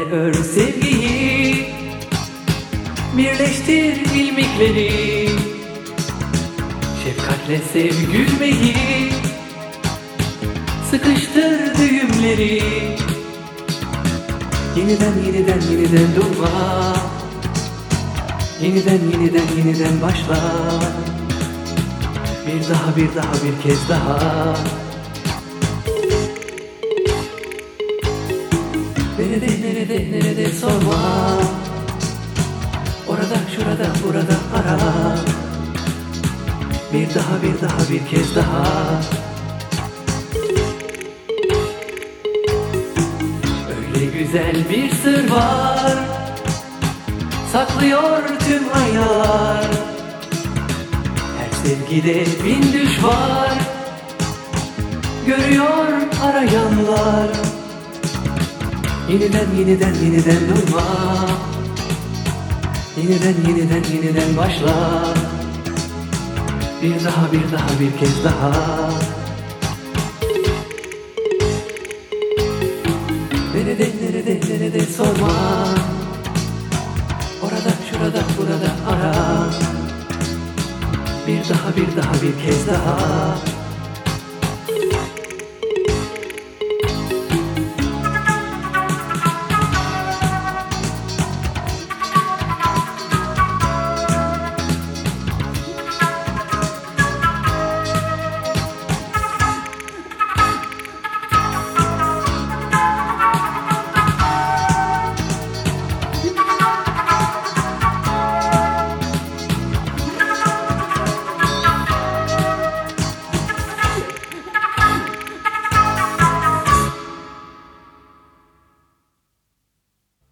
ör sevgiyi Birleştir ilmikleri Şefkatle sev gülmeyi Sıkıştır düğümleri. Yeniden yeniden yeniden durma Yeniden yeniden yeniden başla. Bir daha bir daha bir kez daha Nerede nerede nerede sorma. Orada şurada burada ara. Bir daha bir daha bir kez daha. Öyle güzel bir sır var. Saklıyor tüm aynalar Her sevgide bin düş var. Görüyor arayanlar Yeniden yeniden yeniden durma. Yeniden yeniden yeniden başla. Bir daha bir daha bir kez daha. Nerede nerede nerede sorma. Orada şurada burada ara. Bir daha bir daha bir kez daha